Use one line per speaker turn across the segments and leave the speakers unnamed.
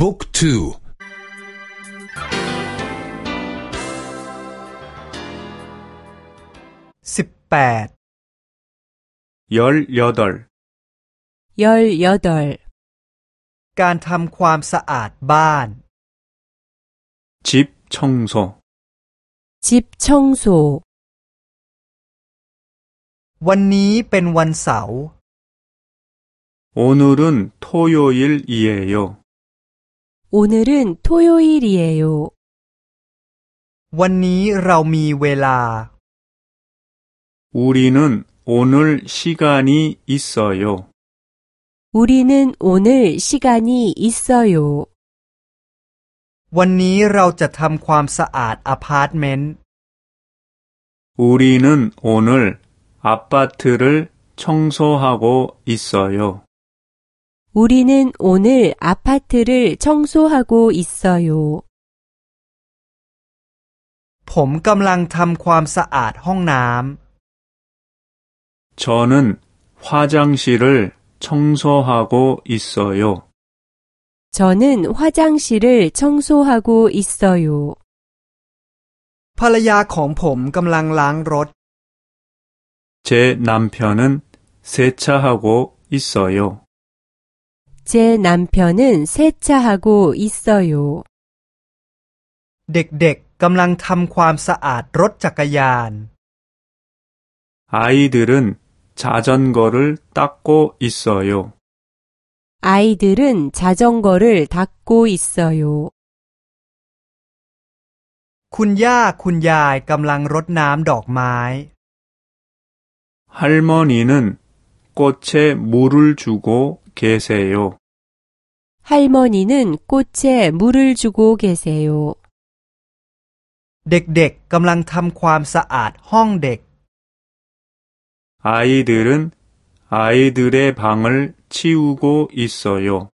บุ๊กทู
สิบแปด
열여덟,
열여덟,
การทำความสะอาดบ้าน
집 청소,
집 청소,
วันนี้เป็นวันเสาร์
오늘은 토요일이에요.
오늘은 토요일이에요.
วันนี้เรามีเวลา
우리는 오늘 시간이 있어요.
우리는 오늘 시간이 있어요.
วันนี้เราจะทำความสะอาดอพาร์ตเมนต์
우리는 오늘 아파트를 청소하고 있어요.
우리는 오늘 아파트를 청소하고 있어요.
ผมกำลังทำความสะอาดห้องน้
저는 화장실을 청소하고 있어요.
저는 화장실을 청소하고 있어요. ำ
ภรรยาของผมกำลังล้างรถ
제 남편은 세차하고 있어요.
제 남편은 세차하고 있어요.
เด็กๆกำลังทำความสะอาดรถจักรยาน
아이들은 자전거를 닦고 있어요.
아이들은 자전거를 닦고 있어요.
คุณย่าคุณยายกำลังรดน้ำดอกไม้
할머니는 꽃에 물을 주고 계세요.
할머니는 꽃에 물을 주고 계세요.
เด็กๆกำลังทำความสะอาดห้องเด็ก
아이들은 아이들의 방을 치우고 있어요.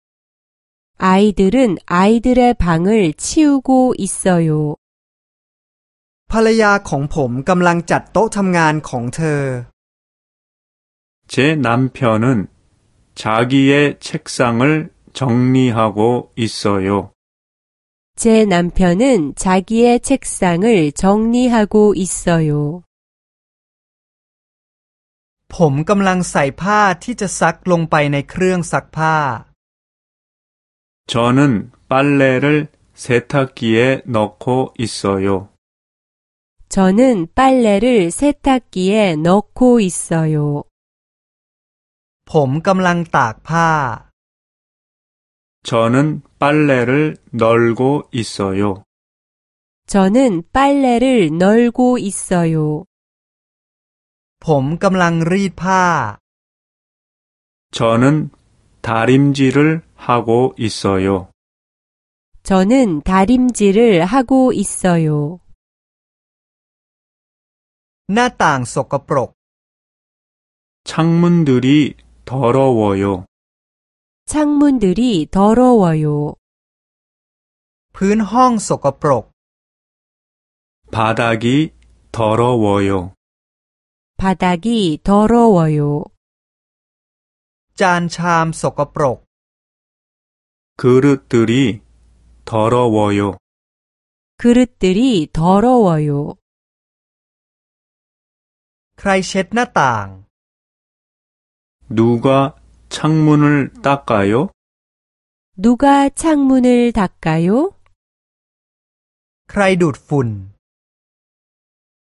아이들은 아이들의 방을 치우고 있어요.
ภรรยาของผมกำลังจัดโต๊ะทำงานของเธอ
제 남편은 자기의 책상을 정리하고 있어요.
제 남편은 자기의 책상을 정리하고 있어요.
ผมกำลังใส่ผ้าที่จะซักลงไปในเครื่องซักผ้า
저는 빨래를 세탁기에 넣고 있어요.
저는 빨래를 세탁기에 넣고 있어요.
ผมกำลังตากผ้า
저는 빨래를 널고 있어요.
저는 빨래를 널고 있어요.
ผมกำลังรีดผ้า
저는 다림질을 하고 있어요.
저는 다림질을 하고 있어요.
หน้าต่างสกปรก
창문들이 더러워요.
창문들이 더러워요.
พื้นห้องสกปรก
바닥이 더러워요.
바닥이 더러워요.
จานชามสกปรก
그릇들이 더러워요.
그릇들이 더러워요.
ใครเช็ดหน้าต่าง
누가 창문을 닦아요?
누가 창문을 닦아요?
ใครดูดฝุ่น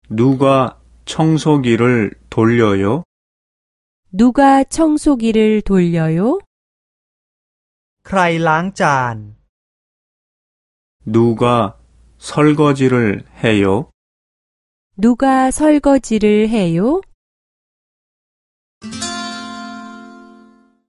누가 청소기를 돌려요?
누가 청소기를 돌려요?
ใครล้างจาน
누가 설거지를 해요?
누가 설거지를 해요?